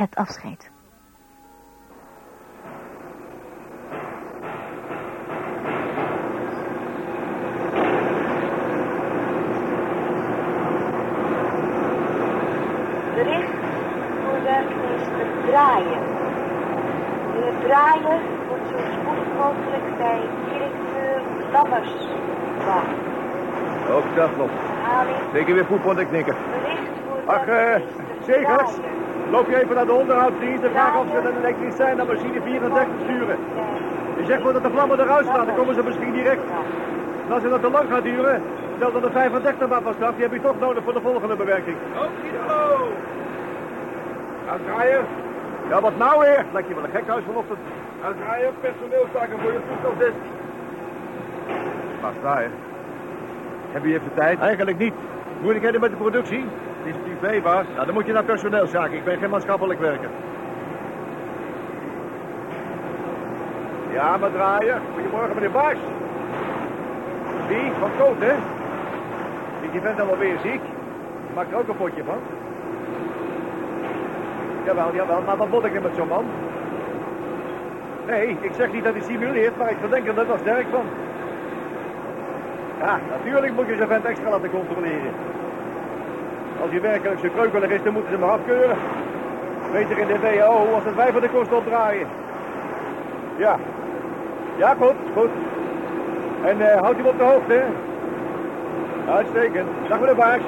Het afscheid. Bericht voor werkmeester Draaien. Meneer Draaien moet zo spoedig mogelijk bij directeur Lammers wachten. Ook nog. Herhaling. Zeker weer voetbal te knikken. Bericht Ach, eh, werkmeester Zegers. Draaien. Loop je even naar de onderhoudsdienst en vraag of ze een elektricien naar machine 34 sturen. Je zegt wel dat de vlammen eruit staan, dan komen ze misschien direct. En als het dat te lang gaat duren, stel dan de 35 maar vast af. Die heb je toch nodig voor de volgende bewerking. Ook Ido! Aan draaien, Ja, wat nou weer? Lijkt je wel een gekhuis vanochtend. aan draaien, personeelstaken voor je toestel 16. Pas daar, hè. Heb je even tijd? Eigenlijk niet. Moeilijkheden met de productie? Het is privé, baas. Nou, dan moet je naar personeelszaken. Ik ben geen maatschappelijk werker. Ja, maar draaien. Goedemorgen, meneer Baas. Wie? Van Koot, hè? Ik je bent dan wel weer ziek. Maakt er ook een potje van. Jawel, jawel. Maar wat moet ik er met zo'n man? Nee, ik zeg niet dat hij simuleert, maar ik verdenk er net wel sterk van. Ja, natuurlijk moet je zijn vent extra laten controleren. Als hij werkelijk kreukelig is, dan moeten ze hem afkeuren. Beter in de WHO als het wij voor de kosten opdraaien. Ja. Ja, goed, goed. En eh houdt hem op de hoogte? Uitstekend. Dag meneer Baars.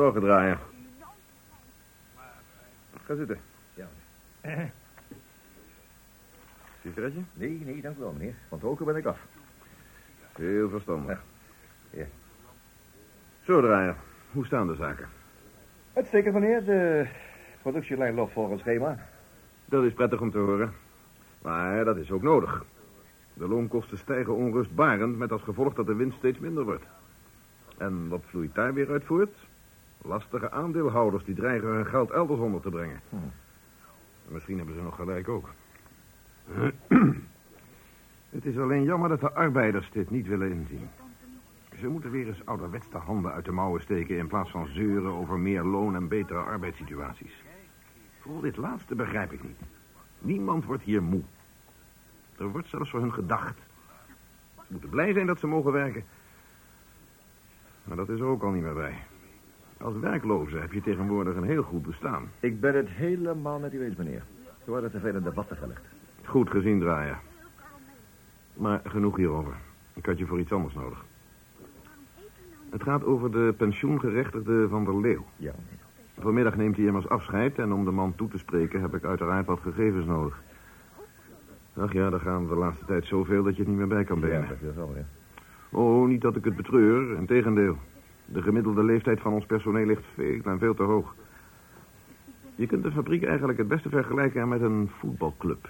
Morgen draaien. Ga zitten. Ja. Sigaretje? Nee, nee, dank u wel, meneer. Van het roken ben ik af. Heel verstandig. Ja. Zo draaien. Hoe staan de zaken? Uitstekend, meneer. De productielijn loopt volgens schema. Dat is prettig om te horen. Maar dat is ook nodig. De loonkosten stijgen onrustbarend met als gevolg dat de winst steeds minder wordt. En wat vloeit daar weer uit voort? Lastige aandeelhouders die dreigen hun geld elders onder te brengen. Hm. En misschien hebben ze nog gelijk ook. Het is alleen jammer dat de arbeiders dit niet willen inzien. Ze moeten weer eens ouderwets de handen uit de mouwen steken... in plaats van zeuren over meer loon en betere arbeidssituaties. Vooral dit laatste begrijp ik niet. Niemand wordt hier moe. Er wordt zelfs voor hun gedacht. Ze moeten blij zijn dat ze mogen werken. Maar dat is er ook al niet meer bij. Als werkloze heb je tegenwoordig een heel goed bestaan. Ik ben het helemaal met u eens, meneer. Er worden te veel in debatten gelegd. Goed gezien draaien. Maar genoeg hierover. Ik had je voor iets anders nodig. Het gaat over de pensioengerechtigde van der Leeuw. Ja. Vanmiddag neemt hij immers afscheid en om de man toe te spreken heb ik uiteraard wat gegevens nodig. Ach ja, daar gaan we de laatste tijd zoveel dat je het niet meer bij kan Ja, benen. dat is wel, meneer. Oh, niet dat ik het betreur, integendeel. De gemiddelde leeftijd van ons personeel ligt veel en veel te hoog. Je kunt de fabriek eigenlijk het beste vergelijken met een voetbalclub.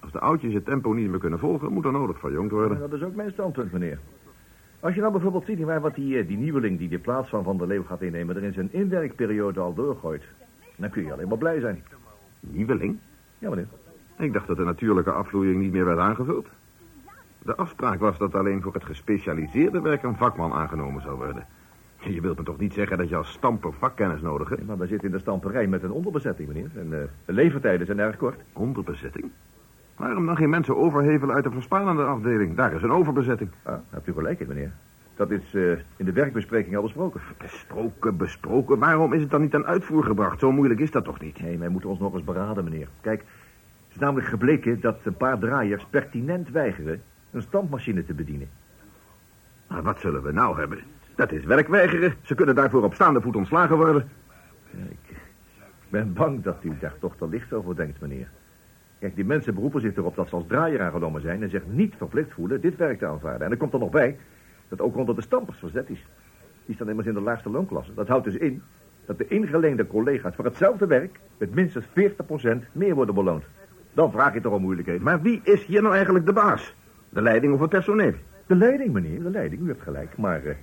Als de oudjes het tempo niet meer kunnen volgen, moet er nodig verjongd Ja, worden. dat is ook mijn standpunt, meneer. Als je nou bijvoorbeeld ziet waar wat die, eh, die nieuweling die de plaats van Van der Leeuw gaat innemen... er in zijn inwerkperiode al doorgooit... dan kun je alleen maar blij zijn. Nieuweling? Ja, meneer. Ik dacht dat de natuurlijke afvloeiing niet meer werd aangevuld. De afspraak was dat alleen voor het gespecialiseerde werk een vakman aangenomen zou worden. Je wilt me toch niet zeggen dat je als stamper vakkennis nodig hebt? Maar we zitten in de stamperij met een onderbezetting, meneer. En eh, de levertijden zijn erg kort. Onderbezetting? Waarom dan geen mensen overhevelen uit de verspanende afdeling? Daar is een overbezetting. Ah, hebt u gelijk in, meneer. Dat is eh, in de werkbespreking al besproken. Besproken, besproken. Waarom is het dan niet aan uitvoer gebracht? Zo moeilijk is dat toch niet? Nee, wij moeten ons nog eens beraden, meneer. Kijk, het is namelijk gebleken dat een paar draaiers pertinent weigeren een stampmachine te bedienen. Maar wat zullen we nou hebben? Dat is werkweigeren. Ze kunnen daarvoor op staande voet ontslagen worden. Ik ben bang dat u daar toch te licht over denkt, meneer. Kijk, die mensen beroepen zich erop dat ze als draaier aangenomen zijn... en zich niet verplicht voelen dit werk te aanvaarden. En er komt er nog bij dat ook onder de stampers verzet is. Die staan immers in de laagste loonklasse. Dat houdt dus in dat de ingeleende collega's voor hetzelfde werk... met minstens 40% meer worden beloond. Dan vraag je toch om moeilijkheden. Maar wie is hier nou eigenlijk de baas? De leiding of het personeel? De leiding, meneer, de leiding. U hebt gelijk. Maar eh,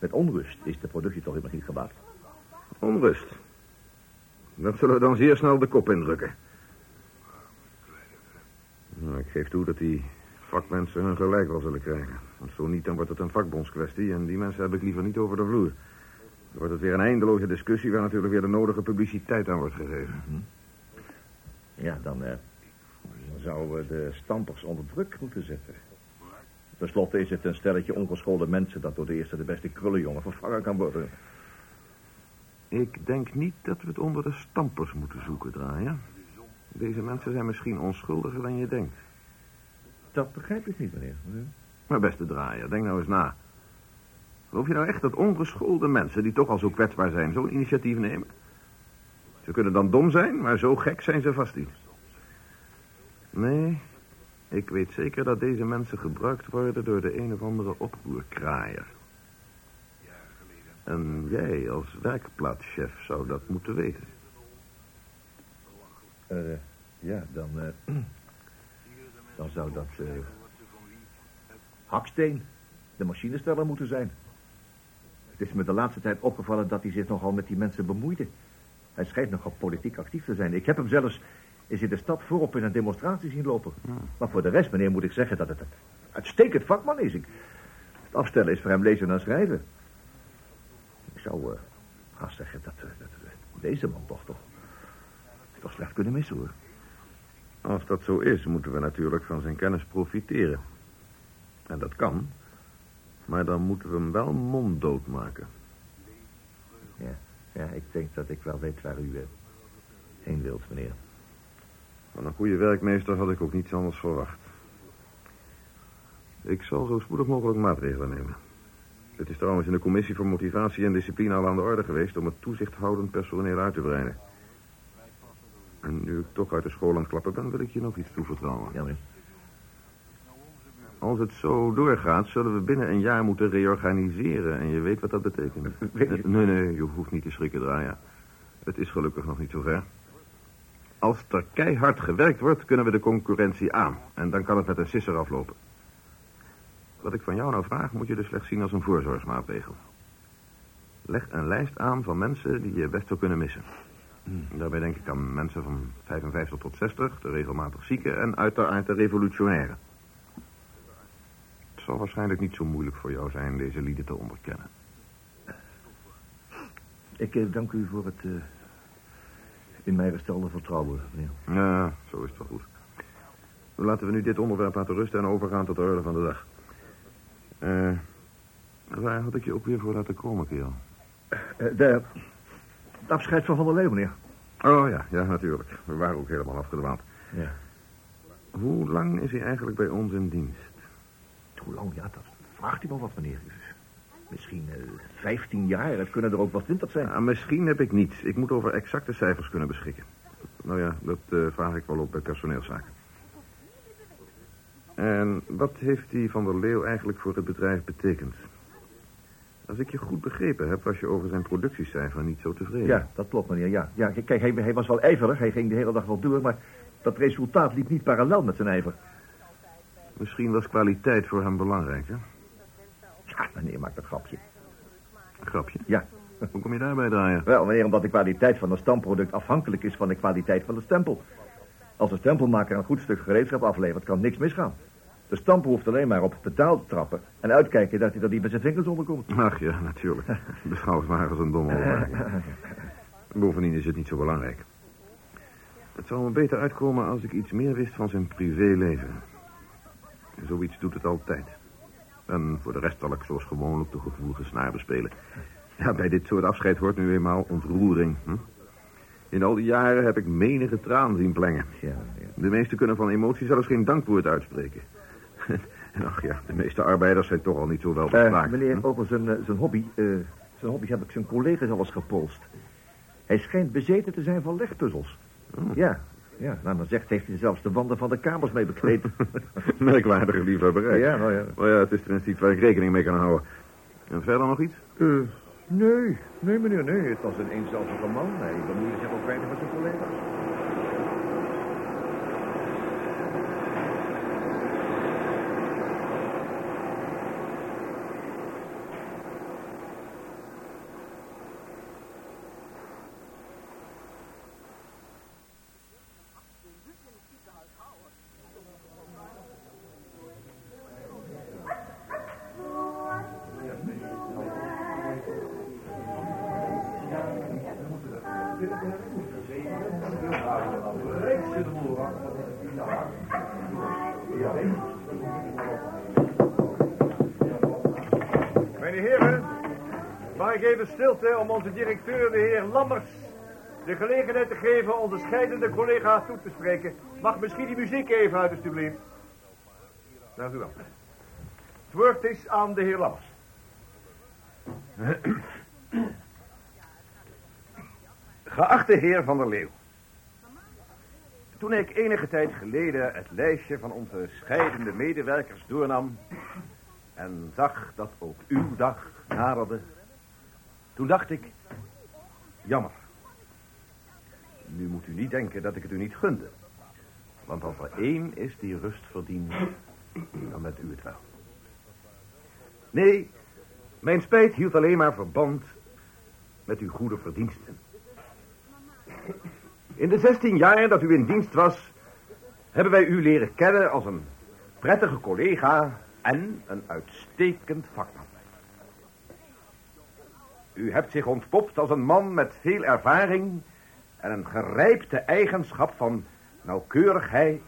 met onrust is de productie toch helemaal niet gebaat. Onrust. Dat zullen we dan zeer snel de kop indrukken. Nou, ik geef toe dat die vakmensen hun gelijk wel zullen krijgen. Want zo niet, dan wordt het een vakbondskwestie... en die mensen heb ik liever niet over de vloer. Dan wordt het weer een eindeloze discussie... waar natuurlijk weer de nodige publiciteit aan wordt gegeven. Ja, dan, eh, dan zouden we de stampers onder druk moeten zetten. Ten slotte is het een stelletje ongeschoolde mensen... dat door de eerste de beste krullenjongen vervangen kan worden. Ik denk niet dat we het onder de stampers moeten zoeken, draaien. Deze mensen zijn misschien onschuldiger dan je denkt. Dat begrijp ik niet, meneer. Maar beste draaier, denk nou eens na. Geloof je nou echt dat ongeschoolde mensen, die toch al zo kwetsbaar zijn, zo'n initiatief nemen? Ze kunnen dan dom zijn, maar zo gek zijn ze vast niet. Nee, ik weet zeker dat deze mensen gebruikt worden door de een of andere oproerkraaier. En jij als werkplaatschef zou dat moeten weten. Eh, ja, dan... eh, dan zou dat... eh, Haksteen, de machinesteller moeten zijn. Het is me de laatste tijd opgevallen dat hij zich nogal met die mensen bemoeide. Hij schijnt nogal politiek actief te zijn. Ik heb hem zelfs eens in de stad voorop in een demonstratie zien lopen. Maar voor de rest, meneer, moet ik zeggen dat het een uitstekend vakman is. Ik, het afstellen is voor hem lezen en schrijven. Ik zou eh haast zeggen dat, eh, dat we deze man toch toch, toch slecht kunnen missen, hoor. Als dat zo is, moeten we natuurlijk van zijn kennis profiteren. En dat kan. Maar dan moeten we hem wel monddood maken. Ja, ja, ik denk dat ik wel weet waar u eh, heen wilt, meneer. Van een goede werkmeester had ik ook niets anders verwacht. Ik zal zo spoedig mogelijk maatregelen nemen. Het is trouwens in de commissie voor motivatie en discipline al aan de orde geweest... om het toezichthoudend personeel uit te breiden. En nu ik toch uit de school aan het klappen ben, wil ik je nog iets toevertrouwen. Ja, meneer. Als het zo doorgaat, zullen we binnen een jaar moeten reorganiseren. En je weet wat dat betekent. Weet. Nee, nee, je hoeft niet te schrikken, draaien. Het is gelukkig nog niet zover. Als er keihard gewerkt wordt, kunnen we de concurrentie aan. En dan kan het met een sisser aflopen. Wat ik van jou nou vraag, moet je dus slechts zien als een voorzorgsmaatregel. Leg een lijst aan van mensen die je best zou kunnen missen. Daarbij denk ik aan mensen van 55 tot 60, de regelmatig zieken en uiteraard de revolutionairen. Het zal waarschijnlijk niet zo moeilijk voor jou zijn deze lieden te onderkennen. Ik eh, dank u voor het eh, in mij gestelde vertrouwen, meneer. Ja, zo is het wel goed. Laten we nu dit onderwerp laten rusten en overgaan tot de orde van de dag. Eh, waar had ik je ook weer voor laten komen, kerel? Eh, de, het afscheid van Van der Leeuw, meneer. Oh ja, ja, natuurlijk. We waren ook helemaal afgedwaald. Ja. Hoe lang is hij eigenlijk bij ons in dienst? Hoe lang? Ja, dat vraagt u nog wat, meneer. Misschien eh 15 jaar. Het kunnen er ook wel 20 zijn. Ja, misschien heb ik niets. Ik moet over exacte cijfers kunnen beschikken. Nou ja, dat eh, vraag ik wel op bij personeelszaken. En wat heeft die van der Leeuw eigenlijk voor het bedrijf betekend? Als ik je goed begrepen heb, was je over zijn productiecijfer niet zo tevreden. Ja, dat klopt, meneer. Ja, ja kijk, hij, hij was wel ijverig. Hij ging de hele dag wel door, maar dat resultaat liep niet parallel met zijn ijver. Misschien was kwaliteit voor hem belangrijk, hè? Ja, meneer maakt een grapje. Een grapje. Ja. Hoe kom je daarbij draaien? Wel, meneer, omdat de kwaliteit van een stamproduct afhankelijk is van de kwaliteit van de stempel. Als de stempelmaker een goed stuk gereedschap aflevert, kan niks misgaan. De stamper hoeft alleen maar op het pedaal te trappen... en uitkijken dat hij er niet met zijn vingers onder komt. Ach ja, natuurlijk. Beschouw het maar als een domme opmerking. Bovendien is het niet zo belangrijk. Het zou me beter uitkomen als ik iets meer wist van zijn privéleven. Zoiets doet het altijd. En voor de rest zal ik zoals gewoonlijk de gevoelige snaar bespelen. Ja, bij dit soort afscheid hoort nu eenmaal ontroering. Hm? In al die jaren heb ik menige traan zien plengen. Ja, ja. De meesten kunnen van emotie zelfs geen dankwoord uitspreken. En ach ja, de meeste arbeiders zijn toch al niet zo wel Eh, bespraakt. meneer, hm? over zijn, eh, zijn hobby... eh, zijn hobby heb ik zijn collega's al eens gepolst. Hij schijnt bezeten te zijn van legpuzzels. Oh. Ja, ja. Nou, dan zegt heeft hij zelfs de wanden van de kamers mee bekleed. Merkwaardige liefhebberij. Ja, nou ja. Maar ja, het is er iets waar ik rekening mee kan houden. En verder nog iets? Eh, nee, nee meneer, nee. Het was een eenzelvige man. Hij bemoeide zich ook weinig met zijn collega's. Mijn heren, mag ik even stilte om onze directeur, de heer Lammers, de gelegenheid te geven onze scheidende collega's toe te spreken. Mag misschien die muziek even uit, alstublieft. Dank u wel. Het woord is aan de heer Lammers. Geachte heer Van der Leeuw. Toen ik enige tijd geleden het lijstje van onze scheidende medewerkers doornam... en zag dat ook uw dag naderde... toen dacht ik, jammer. Nu moet u niet denken dat ik het u niet gunde. Want als er één is die rust verdient, dan bent u het wel. Nee, mijn spijt hield alleen maar verband met uw goede verdiensten. In de 16 jaar dat u in dienst was, hebben wij u leren kennen als een prettige collega en een uitstekend vakman. U hebt zich ontpopt als een man met veel ervaring en een gerijpte eigenschap van nauwkeurigheid,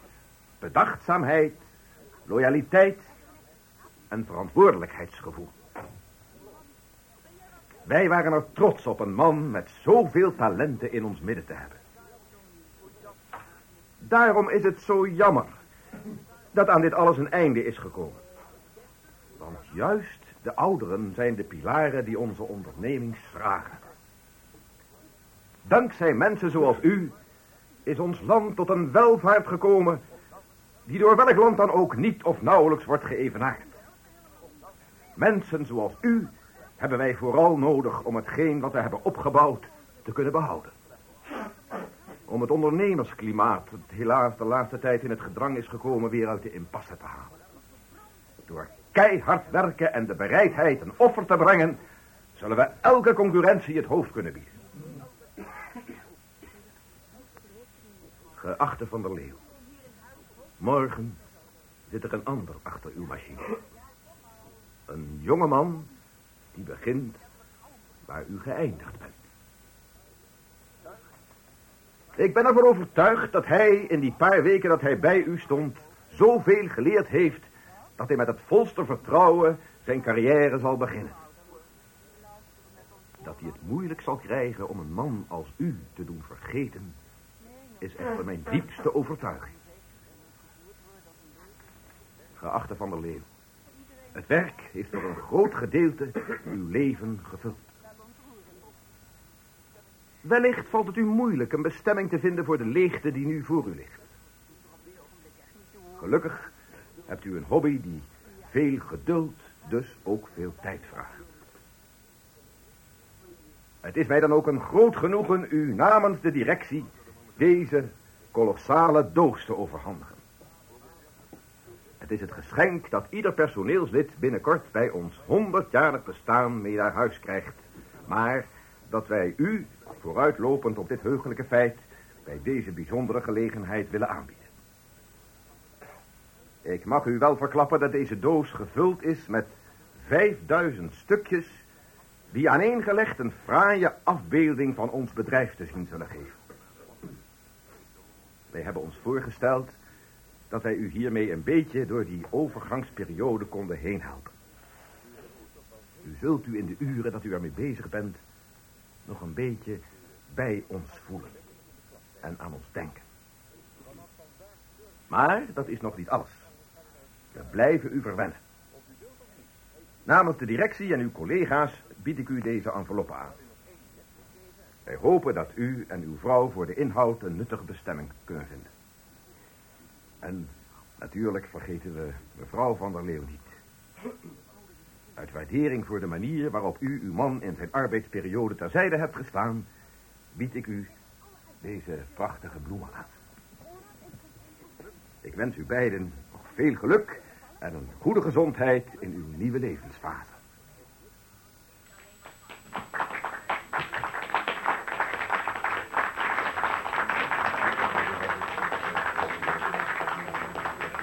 bedachtzaamheid, loyaliteit en verantwoordelijkheidsgevoel. Wij waren er trots op een man met zoveel talenten in ons midden te hebben. Daarom is het zo jammer dat aan dit alles een einde is gekomen. Want juist de ouderen zijn de pilaren die onze onderneming schragen. Dankzij mensen zoals u is ons land tot een welvaart gekomen die door welk land dan ook niet of nauwelijks wordt geëvenaard. Mensen zoals u hebben wij vooral nodig om hetgeen wat we hebben opgebouwd te kunnen behouden. Om het ondernemersklimaat, dat helaas de laatste tijd in het gedrang is gekomen, weer uit de impasse te halen. Door keihard werken en de bereidheid een offer te brengen, zullen we elke concurrentie het hoofd kunnen bieden. Geachte van der Leeuw, morgen zit er een ander achter uw machine. Een jongeman die begint waar u geëindigd bent. Ik ben ervan overtuigd dat hij in die paar weken dat hij bij u stond... zoveel geleerd heeft dat hij met het volste vertrouwen zijn carrière zal beginnen. Dat hij het moeilijk zal krijgen om een man als u te doen vergeten... is echter mijn diepste overtuiging. Geachte Van der Leeuw. Het werk heeft voor een groot gedeelte uw leven gevuld. Wellicht valt het u moeilijk een bestemming te vinden voor de leegte die nu voor u ligt. Gelukkig hebt u een hobby die veel geduld, dus ook veel tijd vraagt. Het is mij dan ook een groot genoegen u namens de directie deze kolossale doos te overhandigen. Het is het geschenk dat ieder personeelslid binnenkort bij ons honderdjarig bestaan mee naar huis krijgt. Maar dat wij u, vooruitlopend op dit heugelijke feit, bij deze bijzondere gelegenheid willen aanbieden. Ik mag u wel verklappen dat deze doos gevuld is met 5000 stukjes die aaneengelegd een fraaie afbeelding van ons bedrijf te zien zullen geven. Wij hebben ons voorgesteld dat wij u hiermee een beetje door die overgangsperiode konden heen helpen. U zult u in de uren dat u ermee bezig bent nog een beetje bij ons voelen en aan ons denken. Maar dat is nog niet alles. We blijven u verwennen. Namens de directie en uw collega's bied ik u deze enveloppe aan. Wij hopen dat u en uw vrouw voor de inhoud een nuttige bestemming kunnen vinden. En natuurlijk vergeten we mevrouw van der Leeuw niet. Uit waardering voor de manier waarop u uw man in zijn arbeidsperiode terzijde hebt gestaan... bied ik u deze prachtige bloemen aan. Ik wens u beiden nog veel geluk en een goede gezondheid in uw nieuwe levensfase.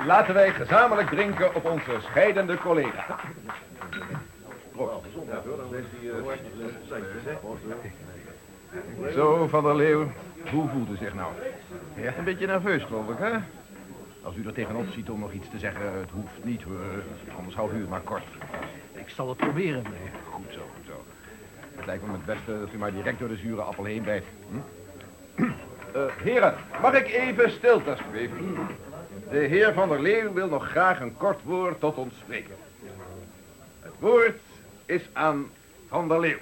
Laten wij gezamenlijk drinken op onze scheidende collega. Zo, Van der Leeuw. Hoe voelt u zich nou? Ja. Een beetje nerveus, geloof ik, hè? Als u er tegenop ziet om nog iets te zeggen, het hoeft niet, hoor. Anders houdt u het maar kort. Ik zal het proberen, meneer. Goed zo, goed zo. Het lijkt me het beste dat u maar direct door de zure appel heen bijt. Hm? Eh, heren, mag ik even stilte, alsjeblieft? De heer Van der Leeuw wil nog graag een kort woord tot ons spreken. Het woord is aan Van der Leeuw.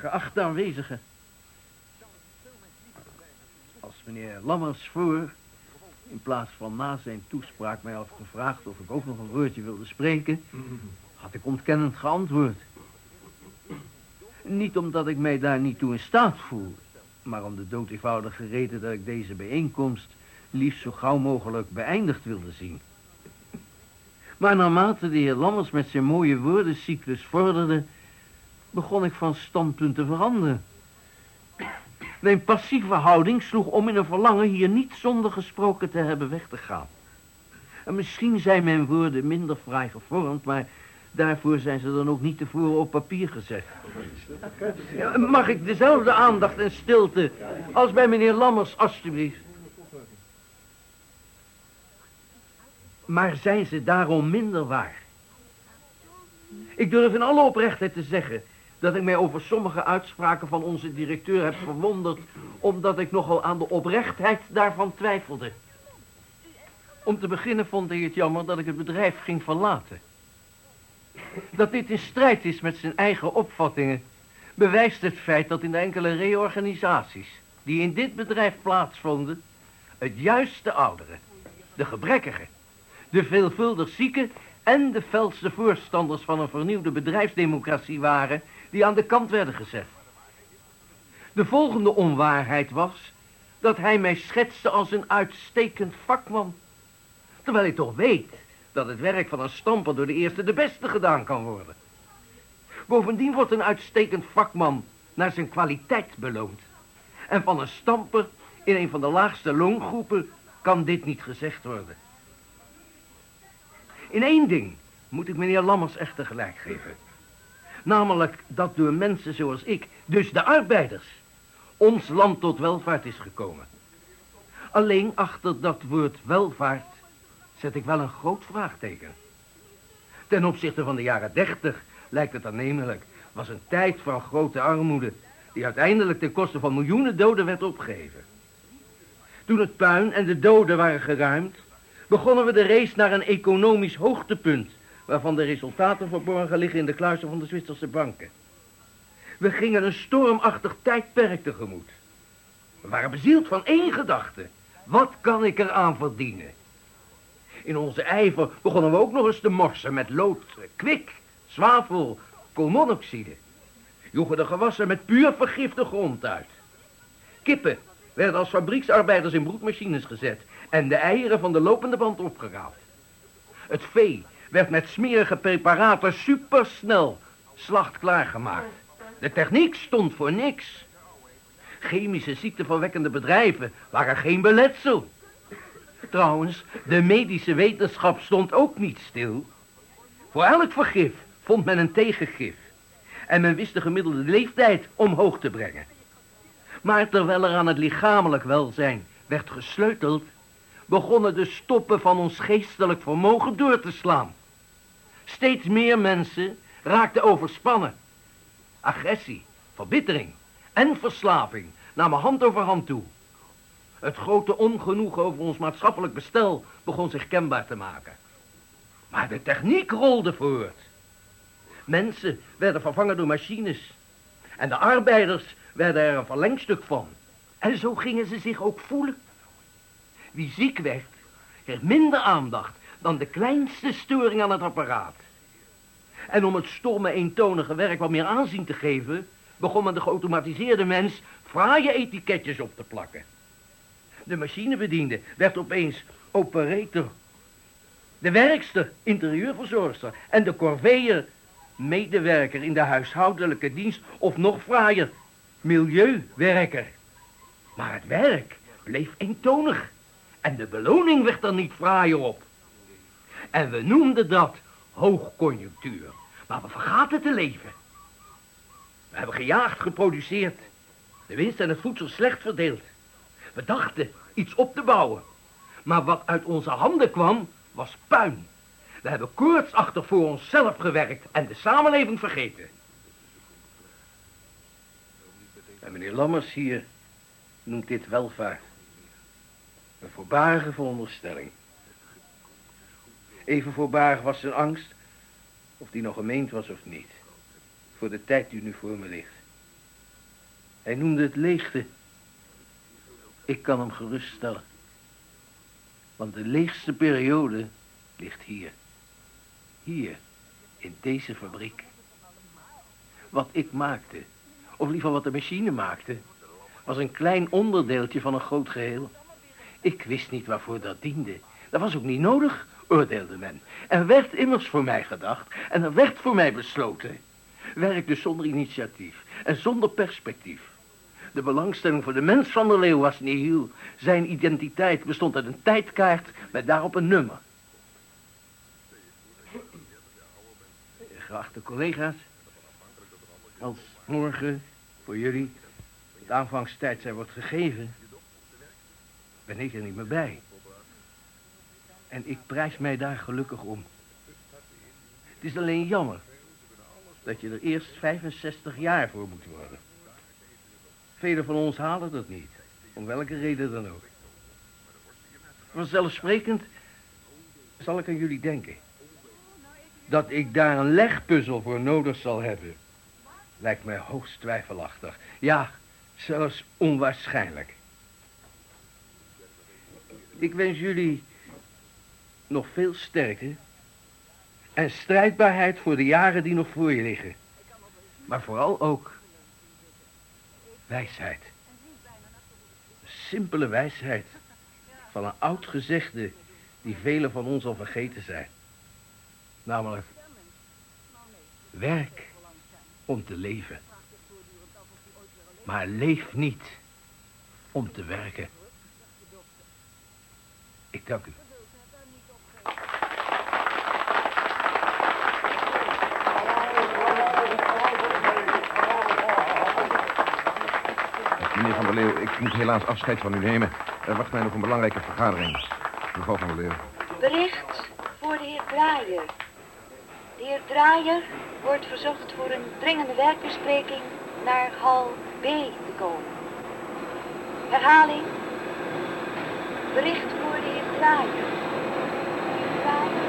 Geachte aanwezigen. Als meneer Lammers voor, in plaats van na zijn toespraak mij had gevraagd of ik ook nog een woordje wilde spreken, had ik ontkennend geantwoord. Niet omdat ik mij daar niet toe in staat voel, maar om de dood eenvoudige reden dat ik deze bijeenkomst liefst zo gauw mogelijk beëindigd wilde zien. Maar naarmate de heer Lammers met zijn mooie woordencyclus vorderde, begon ik van standpunt te veranderen. Mijn passieve houding sloeg om in een verlangen hier niet zonder gesproken te hebben weg te gaan. En misschien zijn mijn woorden minder fraai gevormd, maar daarvoor zijn ze dan ook niet tevoren op papier gezet. Mag ik dezelfde aandacht en stilte als bij meneer Lammers, alstublieft? Maar zijn ze daarom minder waar? Ik durf in alle oprechtheid te zeggen dat ik mij over sommige uitspraken van onze directeur heb verwonderd, omdat ik nogal aan de oprechtheid daarvan twijfelde. Om te beginnen vond ik het jammer dat ik het bedrijf ging verlaten. Dat dit in strijd is met zijn eigen opvattingen, bewijst het feit dat in de enkele reorganisaties die in dit bedrijf plaatsvonden, het juiste ouderen, de gebrekkigen, de veelvuldig zieken en de felste voorstanders van een vernieuwde bedrijfsdemocratie waren die aan de kant werden gezet. De volgende onwaarheid was dat hij mij schetste als een uitstekend vakman. Terwijl ik toch weet dat het werk van een stamper door de eerste de beste gedaan kan worden. Bovendien wordt een uitstekend vakman naar zijn kwaliteit beloond. En van een stamper in een van de laagste loongroepen kan dit niet gezegd worden. In één ding moet ik meneer Lammers echter gelijk geven. Namelijk dat door mensen zoals ik, dus de arbeiders, ons land tot welvaart is gekomen. Alleen achter dat woord welvaart zet ik wel een groot vraagteken. Ten opzichte van de jaren dertig lijkt het aannemelijk, was een tijd van grote armoede, die uiteindelijk ten koste van miljoenen doden werd opgeheven. Toen het puin en de doden waren geruimd, begonnen we de race naar een economisch hoogtepunt, waarvan de resultaten verborgen liggen in de kluizen van de Zwitserse banken. We gingen een stormachtig tijdperk tegemoet. We waren bezield van één gedachte. Wat kan ik eraan verdienen? In onze ijver begonnen we ook nog eens te morsen met lood, kwik, zwavel, koolmonoxide. Joegen de gewassen met puur vergifte grond uit. Kippen werden als fabrieksarbeiders in broedmachines gezet en de eieren van de lopende band opgehaald. Het vee werd met smerige preparaten supersnel slachtklaar gemaakt. De techniek stond voor niks. Chemische ziekteverwekkende bedrijven waren geen beletsel. Trouwens, de medische wetenschap stond ook niet stil. Voor elk vergif vond men een tegengif. En men wist de gemiddelde leeftijd omhoog te brengen. Maar terwijl er aan het lichamelijk welzijn werd gesleuteld, begonnen de stoppen van ons geestelijk vermogen door te slaan. Steeds meer mensen raakten overspannen. Agressie, verbittering en verslaving namen hand over hand toe. Het grote ongenoegen over ons maatschappelijk bestel begon zich kenbaar te maken. Maar de techniek rolde voort. Mensen werden vervangen door machines. En de arbeiders werden er een verlengstuk van. En zo gingen ze zich ook voelen. Wie ziek werd, kreeg minder aandacht dan de kleinste storing aan het apparaat. En om het stomme, eentonige werk wat meer aanzien te geven... begon men de geautomatiseerde mens fraaie etiketjes op te plakken. De machinebediende werd opeens operator. De werkster, interieurverzorgster. En de corveeër, medewerker in de huishoudelijke dienst. Of nog fraaier, milieuwerker. Maar het werk bleef eentonig. En de beloning werd er niet fraaier op. En we noemden dat hoogconjunctuur. Maar we vergaten te leven. We hebben gejaagd, geproduceerd. De winst en het voedsel slecht verdeeld. We dachten iets op te bouwen. Maar wat uit onze handen kwam, was puin. We hebben koortsachtig voor onszelf gewerkt en de samenleving vergeten. En meneer Lammers hier noemt dit welvaart. Een voorbarige veronderstelling. Even voorbarig was zijn angst, of die nog gemeend was of niet, voor de tijd die nu voor me ligt. Hij noemde het leegte. Ik kan hem geruststellen. Want de leegste periode ligt hier. Hier, in deze fabriek. Wat ik maakte, of liever wat de machine maakte, was een klein onderdeeltje van een groot geheel. Ik wist niet waarvoor dat diende. Dat was ook niet nodig, oordeelde men. Er werd immers voor mij gedacht en er werd voor mij besloten. Werk dus zonder initiatief en zonder perspectief. De belangstelling voor de mens van der Leeuw was nihil. Zijn identiteit bestond uit een tijdkaart met daarop een nummer. Geachte collega's, als morgen voor jullie de aanvangstijd zijn wordt gegeven, ben ik er niet meer bij. En ik prijs mij daar gelukkig om. Het is alleen jammer dat je er eerst 65 jaar voor moet worden. Velen van ons halen dat niet, om welke reden dan ook. Vanzelfsprekend zal ik aan jullie denken. Dat ik daar een legpuzzel voor nodig zal hebben, lijkt mij hoogst twijfelachtig. Ja, zelfs onwaarschijnlijk. Ik wens jullie nog veel sterkte en strijdbaarheid voor de jaren die nog voor je liggen. Maar vooral ook wijsheid. Simpele wijsheid van een oud gezegde die velen van ons al vergeten zijn. Namelijk, werk om te leven. Maar leef niet om te werken. Ik dank u. Meneer Van der Leeuw, ik moet helaas afscheid van u nemen. Er wacht mij nog een belangrijke vergadering. Mevrouw Van der Leeuw. Bericht voor de heer Draaier. Heer Draaier wordt verzocht voor een dringende werkbespreking naar hal B te komen. Herhaling. Bericht voor de heer Draaier. Heer Draaier.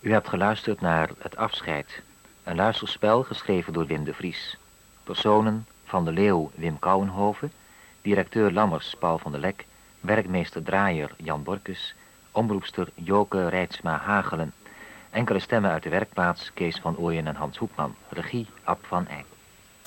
U hebt geluisterd naar Het Afscheid, een luisterspel geschreven door Wim de Vries. Personen Van de Leeuw Wim Kouwenhoven, directeur Lammers Paul van der Lek, werkmeester Draaier Jan Borkus, omroepster Joke Rijtsma Hagelen. Enkele stemmen uit de werkplaats Kees van Ooyen en Hans Hoekman, regie Ab van Eyck.